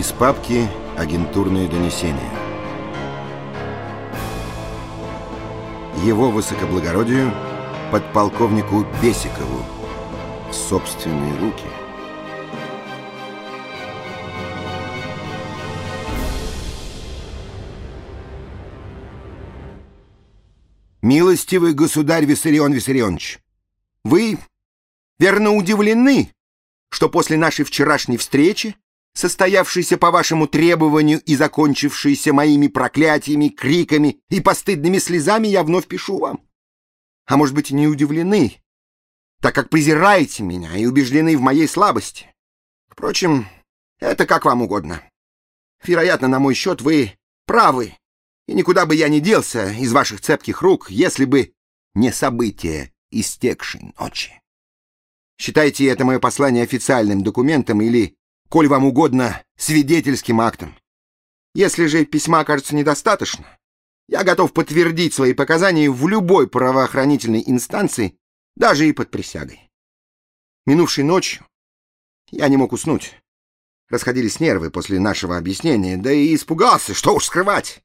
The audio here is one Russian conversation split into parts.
Из папки «Агентурные донесения». Его высокоблагородию, подполковнику Бесикову, в собственные руки. Милостивый государь Виссарион Виссарионович, вы верно удивлены, что после нашей вчерашней встречи состоявшийся по вашему требованию и закончившийся моими проклятиями, криками и постыдными слезами, я вновь пишу вам. А может быть, не удивлены, так как презираете меня и убеждены в моей слабости. Впрочем, это как вам угодно. Вероятно, на мой счет вы правы, и никуда бы я не делся из ваших цепких рук, если бы не события истекшей ночи. Считайте это мое послание официальным документом или коль вам угодно, свидетельским актом. Если же письма окажется недостаточно, я готов подтвердить свои показания в любой правоохранительной инстанции, даже и под присягой. Минувшей ночью я не мог уснуть. Расходились нервы после нашего объяснения, да и испугался, что уж скрывать.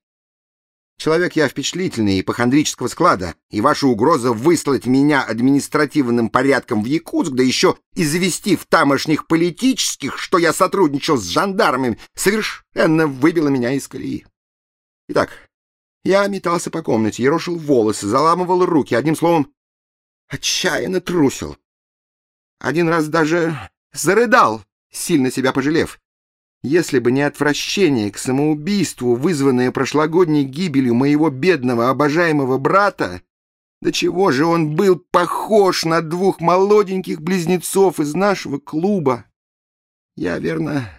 Человек я впечатлительный, ипохондрического склада, и ваша угроза выслать меня административным порядком в Якутск, да еще извести в тамошних политических, что я сотрудничал с жандармами, совершенно выбила меня из колеи. Итак, я метался по комнате, ерошил волосы, заламывал руки, одним словом, отчаянно трусил. Один раз даже зарыдал, сильно себя пожалев. Если бы не отвращение к самоубийству, вызванное прошлогодней гибелью моего бедного обожаемого брата, до чего же он был похож на двух молоденьких близнецов из нашего клуба, я, верно,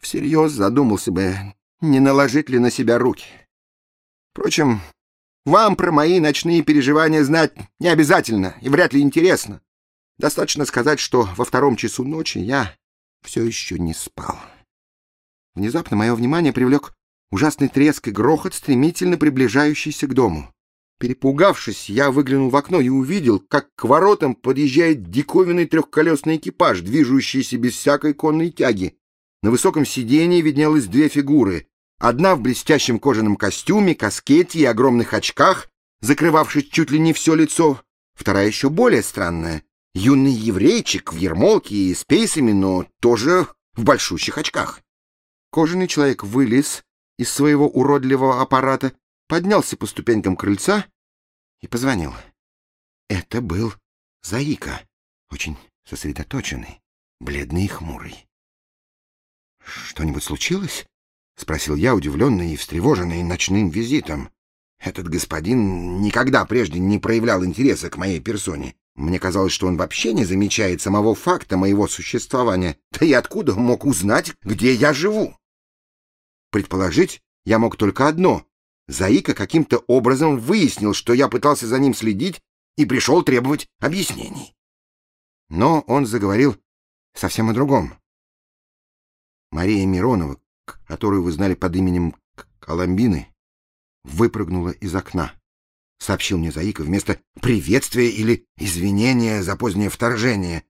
всерьез задумался бы, не наложить ли на себя руки. Впрочем, вам про мои ночные переживания знать не обязательно и вряд ли интересно. Достаточно сказать, что во втором часу ночи я все еще не спал. Внезапно мое внимание привлек ужасный треск и грохот, стремительно приближающийся к дому. Перепугавшись, я выглянул в окно и увидел, как к воротам подъезжает диковинный трехколесный экипаж, движущийся без всякой конной тяги. На высоком сидении виднелось две фигуры. Одна в блестящем кожаном костюме, каскете и огромных очках, закрывавшей чуть ли не все лицо. Вторая еще более странная. Юный еврейчик в ермолке и с пейсами, но тоже в большущих очках. Кожаный человек вылез из своего уродливого аппарата, поднялся по ступенькам крыльца и позвонил. Это был Заика, очень сосредоточенный, бледный и хмурый. «Что-нибудь случилось?» — спросил я, удивленный и встревоженный ночным визитом. Этот господин никогда прежде не проявлял интереса к моей персоне. Мне казалось, что он вообще не замечает самого факта моего существования. Да и откуда мог узнать, где я живу? Предположить я мог только одно. Заика каким-то образом выяснил, что я пытался за ним следить и пришел требовать объяснений. Но он заговорил совсем о другом. Мария Миронова, которую вы знали под именем Коломбины, выпрыгнула из окна. Сообщил мне Заика вместо приветствия или извинения за позднее вторжение.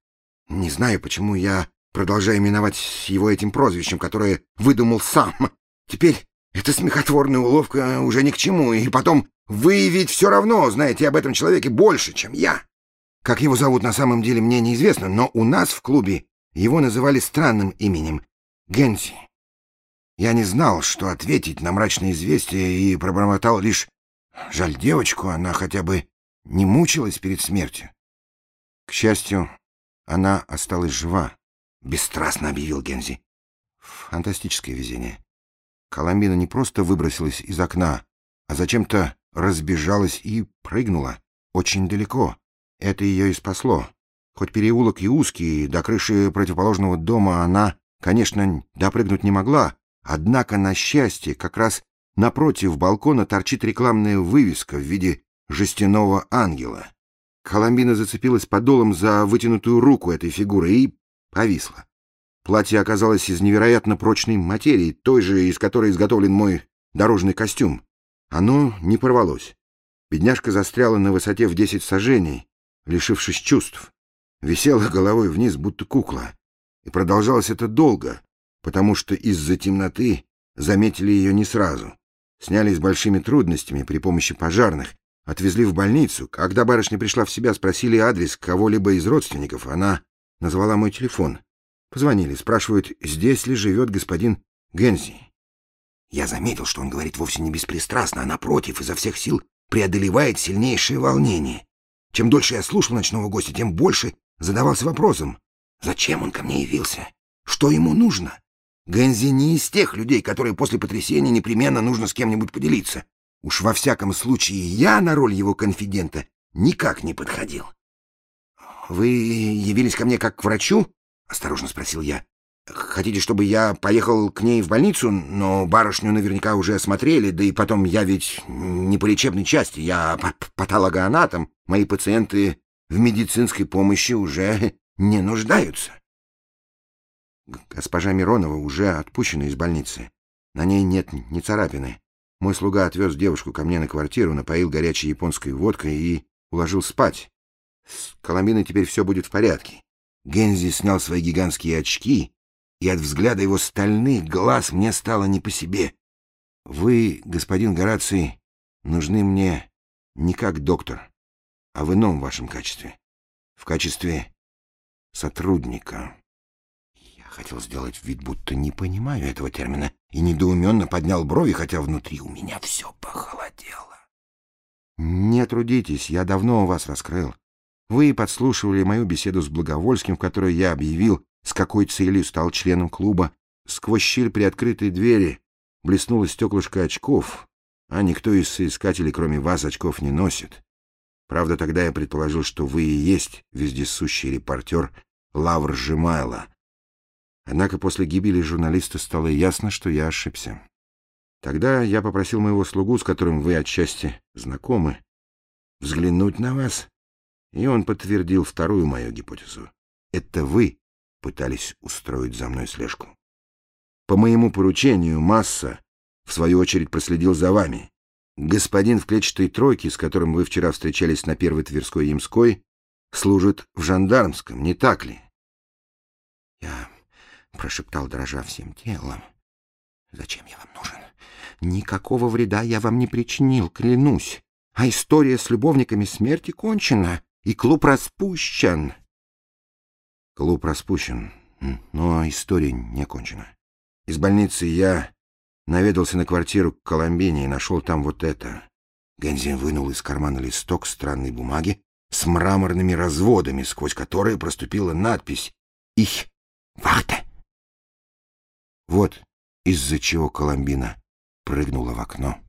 Не знаю, почему я продолжаю именовать его этим прозвищем, которое выдумал сам. Теперь эта смехотворная уловка уже ни к чему, и потом вы ведь все равно знаете об этом человеке больше, чем я. Как его зовут на самом деле, мне неизвестно, но у нас в клубе его называли странным именем — Генси. Я не знал, что ответить на мрачное известие, и пробормотал лишь «Жаль девочку, она хотя бы не мучилась перед смертью». К счастью, она осталась жива, — бесстрастно объявил Гензи. Фантастическое везение. Коломбина не просто выбросилась из окна, а зачем-то разбежалась и прыгнула очень далеко. Это ее и спасло. Хоть переулок и узкий, до крыши противоположного дома она, конечно, допрыгнуть не могла, однако, на счастье, как раз напротив балкона торчит рекламная вывеска в виде жестяного ангела. Коломбина зацепилась подолом за вытянутую руку этой фигуры и повисла. Платье оказалось из невероятно прочной материи, той же, из которой изготовлен мой дорожный костюм. Оно не порвалось. Бедняжка застряла на высоте в десять сажений, лишившись чувств. Висела головой вниз, будто кукла. И продолжалось это долго, потому что из-за темноты заметили ее не сразу. Сняли с большими трудностями при помощи пожарных, отвезли в больницу. Когда барышня пришла в себя, спросили адрес кого-либо из родственников. Она назвала мой телефон. Позвонили, спрашивают, здесь ли живет господин Гензи. Я заметил, что он говорит вовсе не беспристрастно, а напротив, изо всех сил преодолевает сильнейшее волнение. Чем дольше я слушал ночного гостя, тем больше задавался вопросом, зачем он ко мне явился, что ему нужно. Гензи не из тех людей, которые после потрясения непременно нужно с кем-нибудь поделиться. Уж во всяком случае я на роль его конфидента никак не подходил. «Вы явились ко мне как к врачу?» — осторожно спросил я. Хотите, чтобы я поехал к ней в больницу, но барышню наверняка уже осмотрели, да и потом я ведь не по лечебной части, я патологоанатом. Мои пациенты в медицинской помощи уже не нуждаются. Госпожа Миронова уже отпущена из больницы. На ней нет ни царапины. Мой слуга отвез девушку ко мне на квартиру, напоил горячей японской водкой и уложил спать. С Коломбиной теперь все будет в порядке. Гензи снял свои гигантские очки и от взгляда его стальных глаз мне стало не по себе. Вы, господин Гораций, нужны мне не как доктор, а в ином вашем качестве. В качестве сотрудника. Я хотел сделать вид, будто не понимаю этого термина, и недоуменно поднял брови, хотя внутри у меня все похолодело. Не трудитесь, я давно вас раскрыл. Вы подслушивали мою беседу с Благовольским, в которой я объявил, с какой целью стал членом клуба. Сквозь щель приоткрытой двери блеснуло стеклышко очков, а никто из соискателей, кроме вас, очков не носит. Правда, тогда я предположил, что вы и есть вездесущий репортер Лавр Жемайло. Однако после гибели журналиста стало ясно, что я ошибся. Тогда я попросил моего слугу, с которым вы отчасти знакомы, взглянуть на вас, и он подтвердил вторую мою гипотезу. Это вы пытались устроить за мной слежку. По моему поручению Масса, в свою очередь, проследил за вами. Господин в клетчатой тройке, с которым вы вчера встречались на Первой Тверской Ямской, служит в жандармском, не так ли? Я прошептал, дрожа всем телом. Зачем я вам нужен? Никакого вреда я вам не причинил, клянусь. А история с любовниками смерти кончена, и клуб распущен. Клуб распущен, но история не кончена. Из больницы я наведался на квартиру к Коломбине и нашел там вот это. Гензин вынул из кармана листок странной бумаги с мраморными разводами, сквозь которые проступила надпись «Их вахта». Вот из-за чего Коломбина прыгнула в окно.